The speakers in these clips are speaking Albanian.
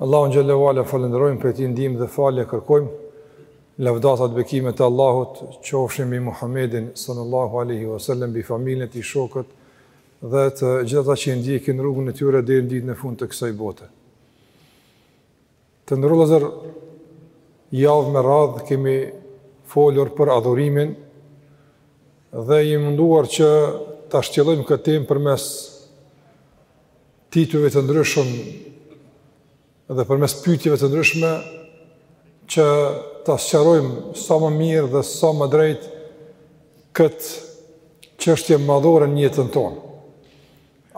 Allahun xhallahu ala falënderojmë prej tij ndihmë dhe falje kërkojmë. Lavdatat e bekimet e Allahut qofshin mbi Muhammedin sallallahu alaihi wasallam, mbi familjen e tij, shokët dhe të gjithë ata që ndjekin rrugën e tyre deri në ditën e fundit të kësaj bote. Të nderuar vëllezër javë me radhë kemi folur për adhurimin dhe jemi munduar që ta shtjellojmë këtë temë përmes titujve të ndryshëm dhe përmes pyetjeve të ndryshme që ta sqarojmë sa më mirë dhe sa më drejt këtë çështje madhore në jetën tonë.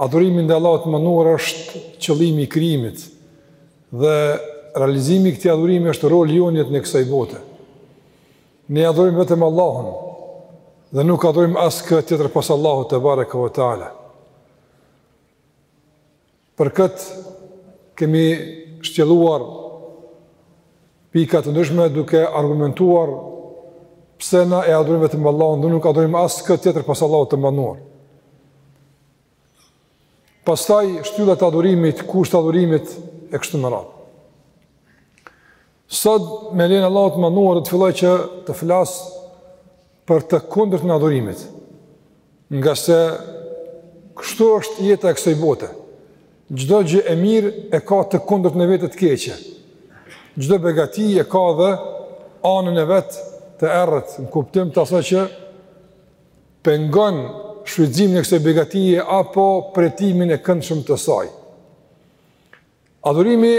Adhurimi ndaj Allahut të Madhëruar është qëllimi i krijimit dhe realizimi i këtij adhurimi është roli jonë në jetën e kësaj bote. Ne adhurojmë vetëm Allahun dhe nuk adhurojmë askë tjetër pos Allahut tebareke ve teala. Për këtë kemi shtjelluar pika të ndryshme duke argumentuar pse ne e adhurojmë vetëm Allahun dhe nuk adhurojmë askë tjetër pos Allahut të Madhëruar. Pastaj shtyllat e adhurimit, kushtet e adhurimit e kështu me radhë. Sot me lejen e Allahut të Madhëruar do të filloj që të flas për të kundërtën e adhurimit. Ngase kështu është jeta e kësaj bote. Çdo gjë e mirë e ka të kundërtën e vet të keqe. Çdo begati e ka edhe anën e vet të errët, në kuptim të asaj që pengon shfrytëzimin e kësaj begatie apo përjetimin e këndshëm të saj. Adhurimi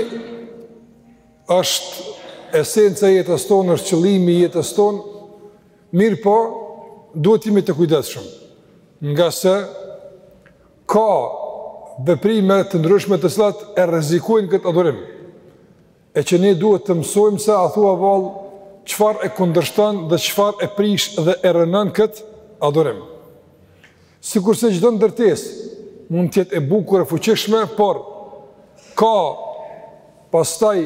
është esenca e jetës tonë, është qëllimi i jetës tonë, mirëpo duhet të jemi të kujdesshëm, ngase ka veprime të ndryshme të cilat e rrezikojnë këtë adhurim. E që ne duhet të mësojmë se a thua vallë çfarë e kundërshton dhe çfarë e prish dhe e rrënon këtë adhurim. Sikurse çdo ndërtesë mund të jetë e bukur e fuqishme, por ka pastaj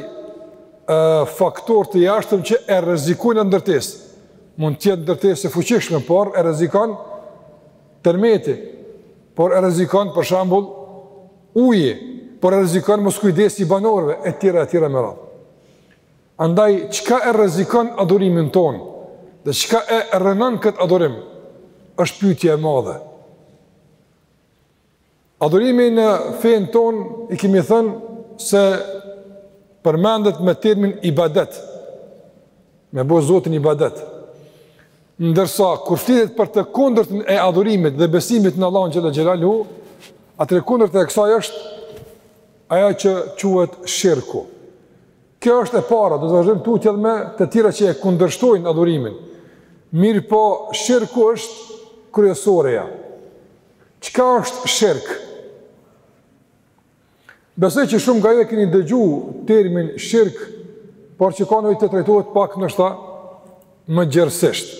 ë faktorë të jashtëm që e rrezikojnë atë ndërtesë. Mund të jetë ndërtesë e fuqishme, por e rrezikon tërmeti, por e rrezikon për shembull uji, por e rrezikon moskujdesi i banorëve etj etj me radhë. Andaj, çka e rrezikon adhurimin tonë dhe çka e rrënon këtë adhurim, është pyetje e madhe. Adhurimi në fenë tonë, i kemi thënë se përmendet me termin ibadet, me bo Zotin ibadet. Ndërsa, kur flitet për të kundërtën e adhurimit dhe besimit në Allahun xhel-le xhelaluhu, atëherë e kundërta e kësaj është ajo që quhet shirku. Kjo është e para, do të vazhdojmë tutje edhe me të tjera që e kundërshtojnë adhurimin. Mirëpo, shirku është kryesoreja. Çka është shirk? Besoj që shumë nga ju e keni dëgju termin shirk, por që ka nevojë të trajtohet pak ndoshta më gjërësisht.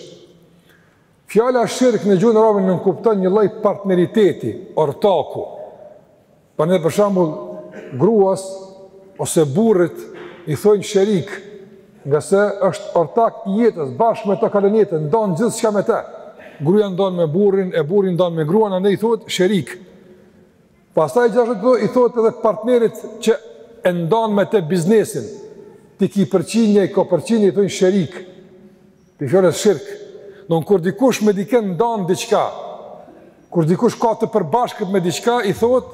Fjala shirk në gjuhën arabe nënkupton një lloj partneriteti, ortaku, Prandaj për shembull gruas ose burrit i thonë sherik, nga se është ortak i jetës, bashkë me të kalon jetën, ndan gjithçka me te. Gruja ndan me burrin, e burri ndan me gruan, andaj i thohet sherik. Pastaj gjithashtu i thohet edhe partnerit që e ndan me te biznesin, ti ki përqindje, ai ka përqindje, i thonë sherik. Dhe fjala shirk, don kur dikush me dikë ndan diçka, kur dikush ka të përbashkët me diçka i thohet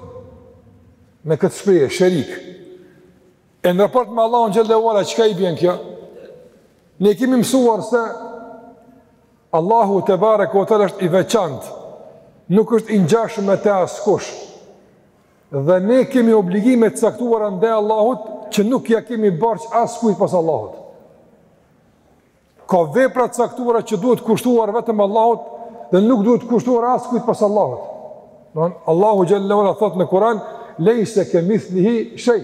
me këtë shprehje sherik. E në raport me Allahun xhel-le ue ala çka i bjen kjo? Ne kemi mësuar se Allahu tebareke ue teala është i veçantë, nuk është i ngjashëm me te askush. Dhe ne kemi obligime të caktuara ndaj Allahut që nuk ja kemi borxh askujt pos Allahut. Ka vepra të caktuara që duhet kushtuar vetëm Allahut dhe nuk duhet kushtuar askujt pos Allahut. Don Allahu xhel-le ue ala thotë në Kur'an, "Lejse kemithlihi shej."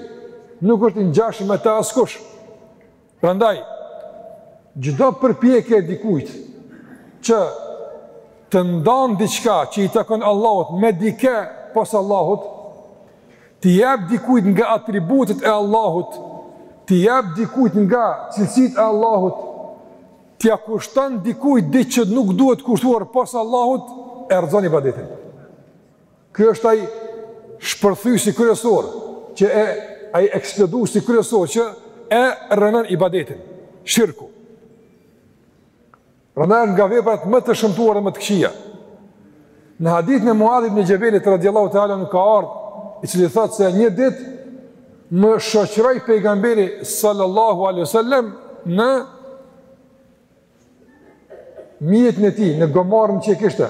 Nuk është i ngjashëm me të askush. Prandaj çdo përpjekje e dikujt që të ndan diçka që i takon Allahut me dikë pos Allahut, T'i jap dikujt nga atributet e Allahut, t'i jap dikujt nga cilësitë e Allahut, t'ia kushton dikujt diç që nuk duhet kushtuar pos Allahut, e rrëzon ibadetin. Kjo është ai shpërthysi kryesor, që e ai eksplodusi kryesor, që e rrënon ibadetin, shirku. Prandaj është nga veprat më të shëmtuara dhe më të këqija. Në hadithin e Muadh ibn Xhebelit, radiallahu teala anhu ka ardhë, i cili thotë se një ditë më shoqëroi pejgamberi sallallahu alaihi wasallam në mjetin e tij, në gomarin që e kishte.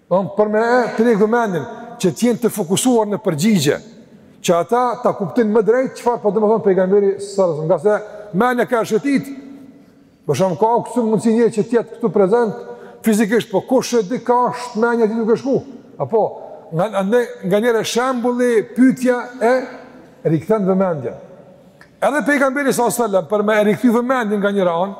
Domthon për me e tërhek vëmendjen që të jenë të fokusuar në përgjigje, që ata ta kuptojnë më drejt çfarë po do me thënë pejgamberi sallallahu alajhi wasallam, ngase mendja ka shëtit. Për shembull ka këtu mundsi njeri që të jetë këtu prezent fizikisht, po kush e di ka është mendja e tij duke shku. Apo nga anë, nga njëra shembulli pyetja e rikthen vëmendjen. Edhe pejgamberi sallallahu alajhi wasallam për me rikthy vëmendjen nga njëra anë,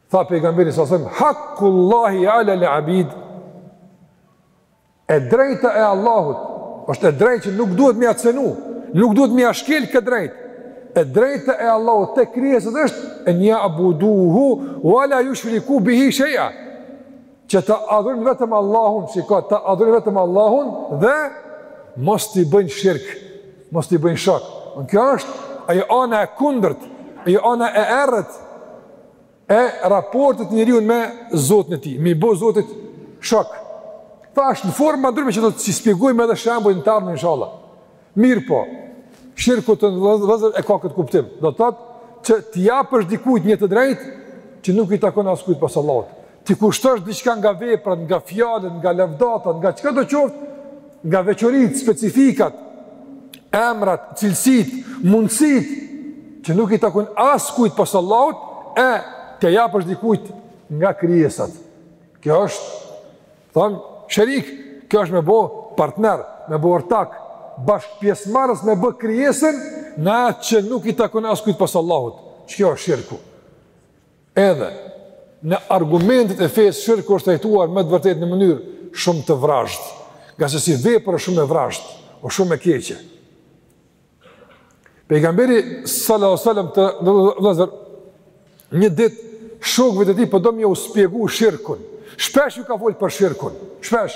Tha pejgamberi alejhi selam, Hakkullahi alel abid, e drejta e Allahut, është e drejtë që nuk duhet me ia cenu, nuk duhet me ia shkel këtë drejtë, e drejta e Allahut te krijesat është, en ja'buduhu, ue la jushriku bihi sheja, që ta adhurojnë vetëm Allahun, që ta adhurojnë vetëm Allahun, dhe mos t'i bëjnë shirk, mos t'i bëjnë shok. Kjo është, ajo ana e kundërt, ajo ana e errët, e raportit të njeriut me Zotin e tij, me i bo Zotit shok. Tash në forma të ndryshme që do t'i shpjegojmë edhe shembuj në tërma, inshallah. Mirëpo, shirku të nderuar vëllezër e ka këtë kuptim. Do të thotë që t'i japësh dikujt një të drejtë që nuk i takon askujt pos Allahut. T'i kushtosh diçka nga veprat, nga fjalët, nga lavdatat, nga çka do qoftë, nga veçoritë, specifikat, emrat, cilësitë, mundësitë, që nuk i takon askujt pos Allahut, e t'ia japësh dikujt nga krijesat. Kjo është, thonë, sherik, kjo është me bo partner, me bo ortak, bashkëpjesëmarrës me bo krijesën, në atë që nuk i takon askujt pos Allahut. Qe kjo është shirku. Edhe, në argumentet e fesë shirku është trajtuar me të vërtetë në mënyrë shumë të vrazhdë, ngase si vepër është shumë e vrazhdë, o shumë e keqe. Pejgamberi sallallahu alajhi wasallam të vëllezër një ditë shokëve të tij po do me ju shpjegu shirkun. Shpesh ju ka fol për shirkun. Shpesh.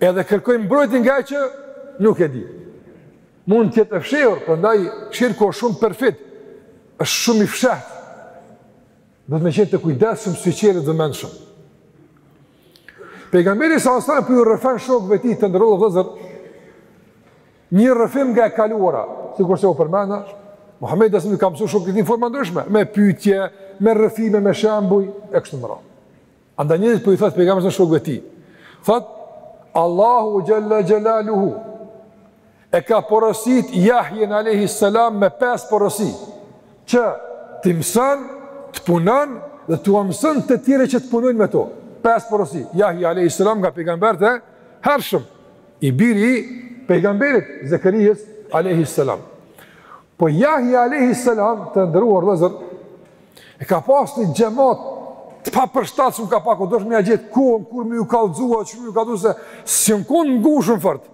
Edhe kërkoj mbrojtje nga ajo që nuk e di. Mund të jetë e fshehur, prandaj shirku është shumë perfid. Është shumë i fshehtë. Do të me qenë të kujdesshëm syçelë, të vëmendshëm. Pejgamberi alejhi selam po ju rrëfen shokëve të tij të nderuar vëllezër, një rrëfim nga e kaluara, sikurse e përmenda, Muhammed alejhi selam i ka mësu shokët e tij në forma të ndryshme, me pytje, me rrëfime, me shembuj, e kështu me radhë. Andaj një ditë po i thotë pejgamberi alejhi selam shokëve të tij. Thotë Allahu xhalla xhelaluhu e ka porosit Jahjan alayhi salam me pesë porosi që t'i mëson, të punon dhe t'ua mëson të tjerëve që të punojnë me to. Pesë porosi Jahja alayhi salam nga pejgamberët e hershëm i biri i pejgamberit Zekarias alayhi salam. Po Jahja alayhi salam të nderuar vëllezër E ka pas një xhemat të papërshtatshëm ka pak, u dasht me ia gjet kohën kur me ju kallzu, çka me ju kallzu se s'jen kon ngushëm fort.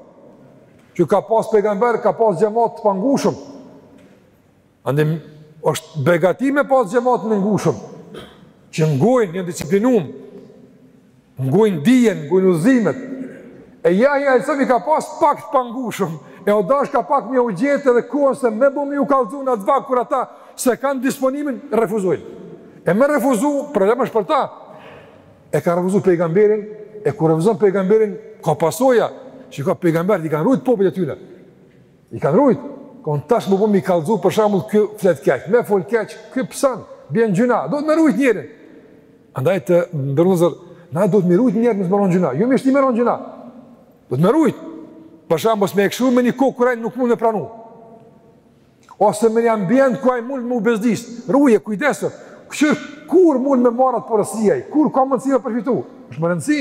Që ka pas pejgamber, ka pas xhemat të pangushëm. Andaj është begati me pas xhemat të ngushëm. Që ngojnë, janë disiplinum. Ngujnë dijen, ngujnë udhëzimet. E Jahja a.s. i ka pas pak të pangushëm, e u dashka pak me ju gjetë edhe kohën se me bo me ju kallzu në atë vakt kur ata s'e kanë disponimin, refuzojnë. E me refuzu, problem është për ta. E ka refuzu pejgamberin, e kur refuzon pejgamberin, ka pasoja, çka pejgamberët i kanë rujtë popujt e tyne. I kanë rujt, kon tash me bo me i kallzu për shembull ky flet keq, me fol keq, ky pson, bën gjynah, duhet me rujt njerin. Andaj të nderuar vëllezër, na duhet me rujt njerin mos me bo gjynah, jo me shti me bo gjynah. Duhet me rujt. Për shembull, me kshillu me një kohë kur ai nuk mundet me pranu. Ose me një ambient ku ai mundet me u bezdis. Ruje, kujdesu. Kqyr kur mundet me marr atë porosi ai, kur ka mundësi me përfitu. Është me rëndësi.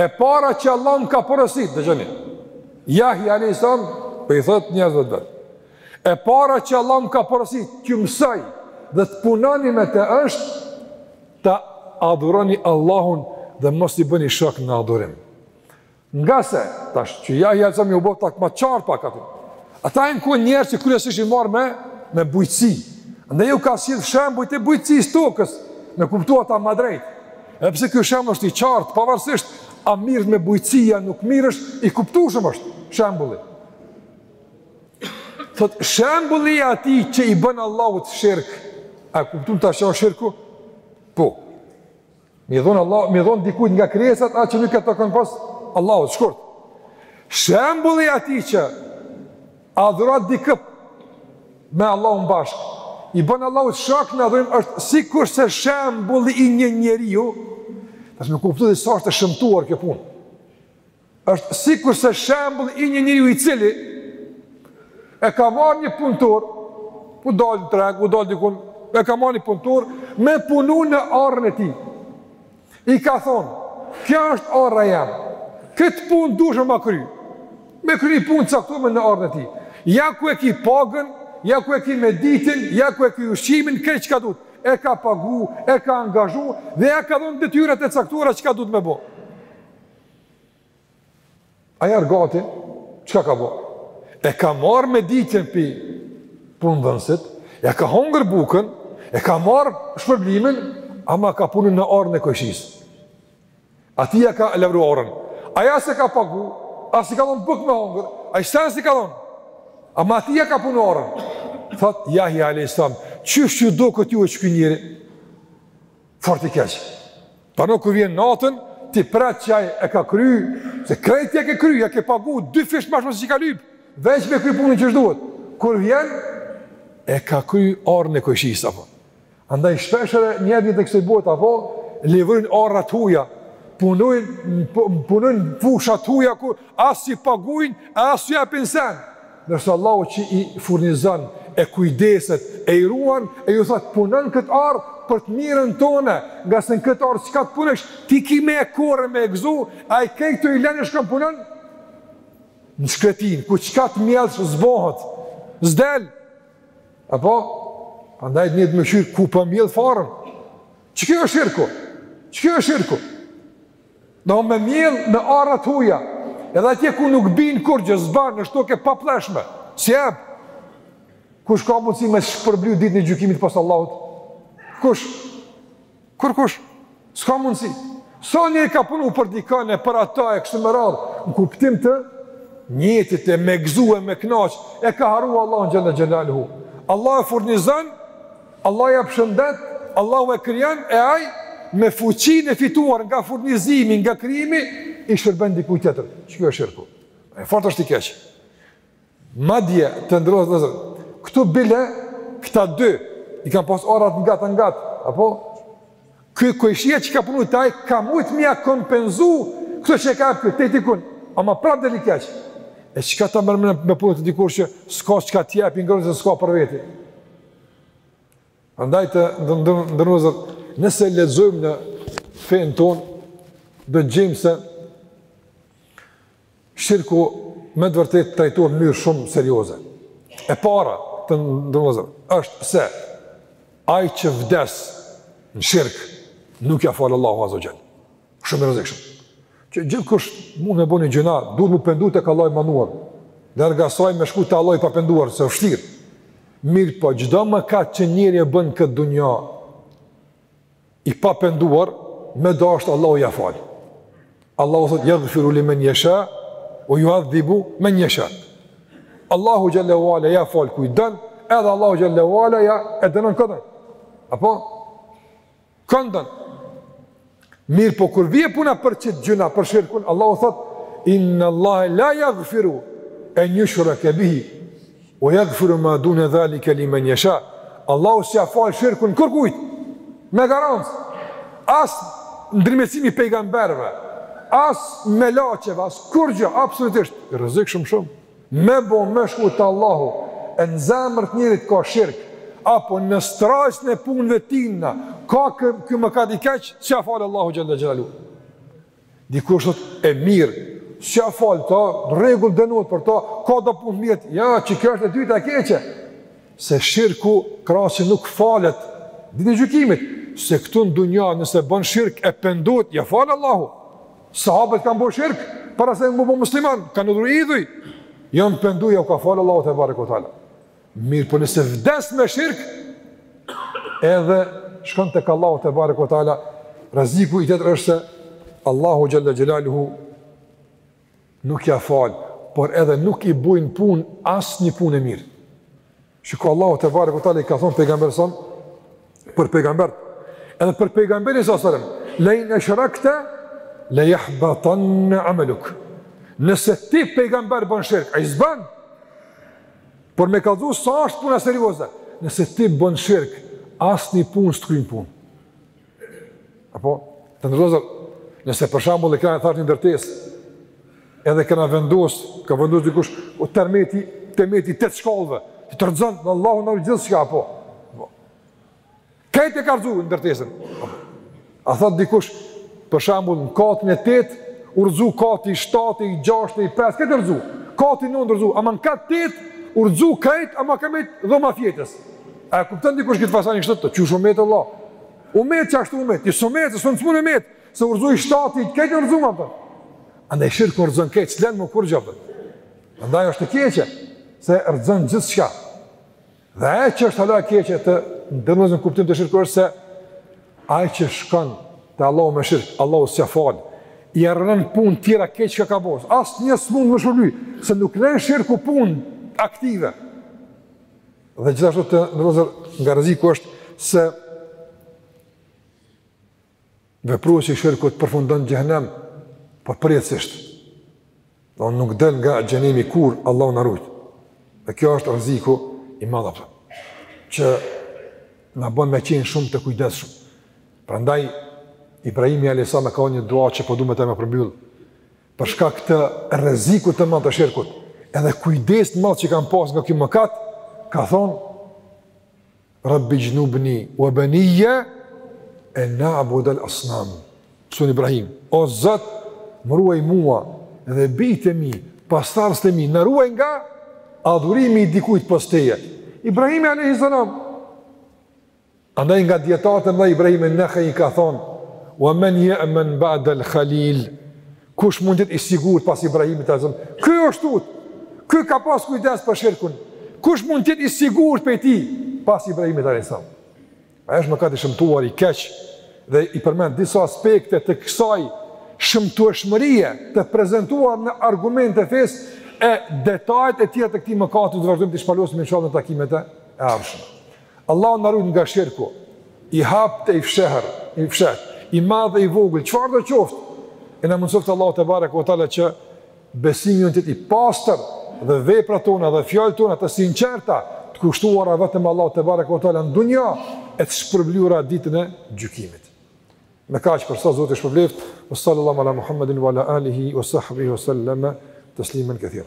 E para që Allahu më ka porosit, dëgjoni, Jahja a.s. po i thot njerëzve të vet. E para që Allahu më ka porosit, që ju mësoj dhe të punoni me të është, ta adhuroni Allahun dhe mos i bëni shok në adhurim. Ngase, tash, që Jahja a.s. me ju bo të ma qartë pak atyne. Ata jen kon njerëz që kryesisht ishin marrë me, me bujqësi. Andaj ju ka sjell shembuj të bujqësisë, tokës, me kuptu ata ma drejtë. Edhe pse ky shembull është i qartë, pavarësisht a mirresh me bujqësi a nuk mirresh, i kuptueshëm është shembulli. Thot shembulli i atij që i bën Allahut shirk, a kuptum tash çka është shirku? Po. Me i dhon Allah, me i dhon dikujt nga krijesat atë që nuk i takon pos Allahut shkurt. Shembulli i atij që E adhuron dikë me Allahun bashkë, i bën Allahut shok në adhurim është sikurse shembulli i një njeriu, tash me kuptu sa është e shëmtuar kjo punë. Është sikurse shembulli i një njeriu i cili e ka marrë një punëtor, u dalë në treg, u dalë dikun, e ka marrë një punëtor me punu në arën e tij. I ka thonë, kjo është ara jem, këtë punë dush me ma kry, me kry një punë të caktume në arën e tij. Ja ku e ki pagën, ja ku e ki mëditjen, ja ku e ki ushqimin, krejt çka duhet. E ka pagu, e ka angazhu, dhe ja ka dhënë detyrat e caktuara çka duhet me bo. Ai argati, çka ka bo? E ka marrë mëditjen pi punëdhënësit, e ka hongër bukën, e ka marrë shpërblimin, ama ka punu në orën e kojshisë. Atij ja ka lavru orën. Ai as e ka pagu, as i ka dhënë bukë me hongër, as i sen s'i ka dhënë. Ama atij ja ka punu orën. Thotë Jahja a.s. Qysh ju doket juve qky njeri? Fort i keq. Pra kur vjen natën, ti pret që ai e ka kry, se krejt ja ke kry, ja ke pagu dyfish ma shumë si që ka lyp. Veç me kry punën qysh duhet. Kur vjen e ka kry orën e kojshisë apo. Andaj shpeshherë njerëzit e kësaj bote apo livrojnë ora të huaja, punojnë po, punojnë fusha të huaja ku as i paguajnë, as i japin sen. Ndërsa Allahu që i furnizon, e kujdeset, e i ruan, e ju thotë puno n'këtë arë për të mirën tone, ngase në këtë arë çka të punosh, ti ki me e korrë me e gëzu, ai krejt këto i len e shkon punon në shkretinë, ku çka të mjellë s'bohet, s'del, apo, pandaj duhet me kqyrë ku po e mjell farën, qkjo është shirku. Qkjo është shirku. Do me mjell në ara të huaja, edhe atje ku nuk bin kurrgjë, s'ban, është tokë e paplleshme, s'jep. Kush ka mundësi me shpërbly ditën e gjykimit pas Allahut? Kush? Kurkush. S'ka mundësi. Sa njeri ka punu për dikan e për ata e kështu me radhë, në kuptim të nijetit e me gzu e me knaqë, e ka harru Allahun xhelle xhelaluhu. Allahu e furnizon Allahu i jep shëndet, Allahu e krijon e ai me fuqinë e fituar nga furnizimi, nga krijimi i shërben dikujt tjetër. Qky është shirku. E fort është i keq. Madje të nderuar vëllezër, këtu bile këta dy i kanë pas orat ngat e ngat, apo ky kojshia që ka punu te ai ka mujt me ia kompenzu këtë që ka për te dikun, ama prap del i keq. E çka ta merr menja me punu te dikush që s'ka çka t'jep i ngrati se s'ka për vete. Andaj të nderuar vëllezër, nëse lexojmë në fenë tonë, do të gjejmë se shirku me të vërtetë trajtohet në mënyrë shumë serioze. E para, të nderuar vëllezër, është pse ai që vdes në shirk nuk ja fal Allahu azze ue xhel. Shumë e rrezikshme. Që gjithkush mund të bëjë gjynah, duhet të pendohet tek Allahu i madhëruar. Larg asaj me shku te Allahu i papenduar, se vështirë. Mirëpo, çdo mëkat që njeri e bën në këtë dunja i papenduar, me dashtë Allahu ja fal. Allahu thotë yaghfiru limen yasha wa yu'adhibu men yasha. Allahu xhalla wala ja fal kujt don, edhe Allahu xhalla wala e dënon kë don. Apo Këndon. Mirëpo kur vjen puna për qit gjynah, për shirkun, Allahu thot, innallahe la jagfiru en jushreke bihi, ue jagfiru ma dune dhalike limen jesha, Allahu s'ja fal shirkun kurkujt, me garancë, as ndërmjetësimi i pejgamberve, as melaqeve, as kurgja, absolutisht, rrezik shumë shumë, Me bo me shku te Allahu, e në zemër të njerit ka shirk, apo në strajcën e punëve tina, ka ky, ky mëkat i keq, s'ja fal Allahu xhelle xhelaluhu. Dikush thot, e mirë, s'ja fal ta, në rregull dënohet për ta, ka do punë t'mira, jo, qe kjo është e dyta e keqe, se shirku krahas që nuk falet, ditën e gjykimit, se këtu në dunja nëse bën shirk e pendohet, ja fal Allahu. Sahabët kanë bërë shirk para se m'u bo musliman, kanë adhuru idhuj. Jan pendu, jau ka fal Allahu tebareke ue teala. Mirëpo nëse vdes me shirk edhe shkon tek Allahu tebareke ue teala, rreziku i tjetër është se Allahu xhalla xhelaluhu nuk ja fal, por edhe nuk i bojn punë asnjë punë e mirë. Shiko Allahu tebareke ue teala i ka thon pejgamberit ton për pejgamberët. Edhe për pejgamberin sa selam, le in eshrekte le jahbetanne ameluk. Nëse ti pejgamber bën shirk, ai s'bën. Por me kallxu sa është puna serioze. Nëse ti bën shirk, asnjë punë s'të kryn punë. Apo, të nderuar vëllezër, nëse për shembull e kena e thartë një ndërtes, edhe kena vendos, ka vendos dikush, o tërmeti, tërmeti tetë shkallëve, të të rrëzon, në Allahu në gjithçka, apo. apo. Krejt e ka rrëzu ndërtesën? A thot dikush, për shembull, në katin e tetë, u rrëzu kati i shtatë, i gjashtë, i pestë, krejt u rrëzu? Kati i nëntë u rrëzu, ama në kat tetë, u rrëzu krejt, ama ka met dhoma e fjetjes. A kupton dikush këtë fasanë i kështë të, që shumë me të Allah? U metë që ashtu u metë, i su metë, i su në s'mun met, se u rrzu i shtati, krejt u rrzu ma përë. Ani shirku rrzon krejt, s'len ma kurgjë përë. Ndaj është të keqë, se rrzon gjithçka. Dhe e që është hala keqë të nderuar vllazën kuptim të shirkut se ai që shkon te Allahu me shirk, Allahu s'ja fal, i rrënon punët tjera krejt çka ka bo, asnjë s'mund me shërby, se nuk len shirku punë aktive. Dhe gjithashtu të nderuar vëllezër nga rreziku është se vepruesi i shirkut përfundon n'xhehnem po përjetësisht. Dhe nuk del nga xhehnemi kurrë Allahu na rujt. Dhe kjo është rreziku i madh apo. Që na bon me qenë shumë të kujdesshëm. Prandaj, Ibrahimi alejhi selam e ka një dua që po du me ta me përmbyll. për shkak të rrezikut të madh të shirkut, edhe kujdes të madh që ka pas nga ky mëkat, ka thonë Rabbi jnubni wa baniya an na'bud al-asnam. Sures Ibrahim, o Zot, më ruaj mua dhe bijtë e mi, pasardhësit e mi, na ruaj nga adhurimi i dikujt pos teje. Ibrahim alayhis salam Andaj nga dijetarët e mëdha Ibrahim en-Nekhai ka thonë, wa men jemen ba'del khalil, kush mund të jetë i sigurt pas Ibrahimit alejhi selam, ky është tut, ky ka pas kujdes për shirkun, kush mund të jetë i sigurt prej tij pas Ibrahimit alejhi selam. A është mëkat i shëmtuar i keq dhe i përmendëm disa aspekte të kësaj shëmtueshmërie të prezentuar në argumentet e fesë e detajet e tjera të këtij mëkati do vazhdojmë t'i shpalosim inshallah në takimet e ardhshme. Allahu na ruajt nga shirku, i hapt e i fshehër, i fsheht, i madh e i vogël, çfarë do qoftë, e na mundësoftë Allahu tebareke ue teala që besimi jonë të jetë i pastër dhe veprat tona dhe fjalët tona të sinqerta, të kushtuara vetëm Allahut tebareke ue teala në dunja e të shpërblyera ditën e gjykimit. Me kaq për sot, Zoti ju shpërbleftë, wa sallallahu ala Muhammedin wa ala alihi wa sahbihi wa sallama tasliman kathira.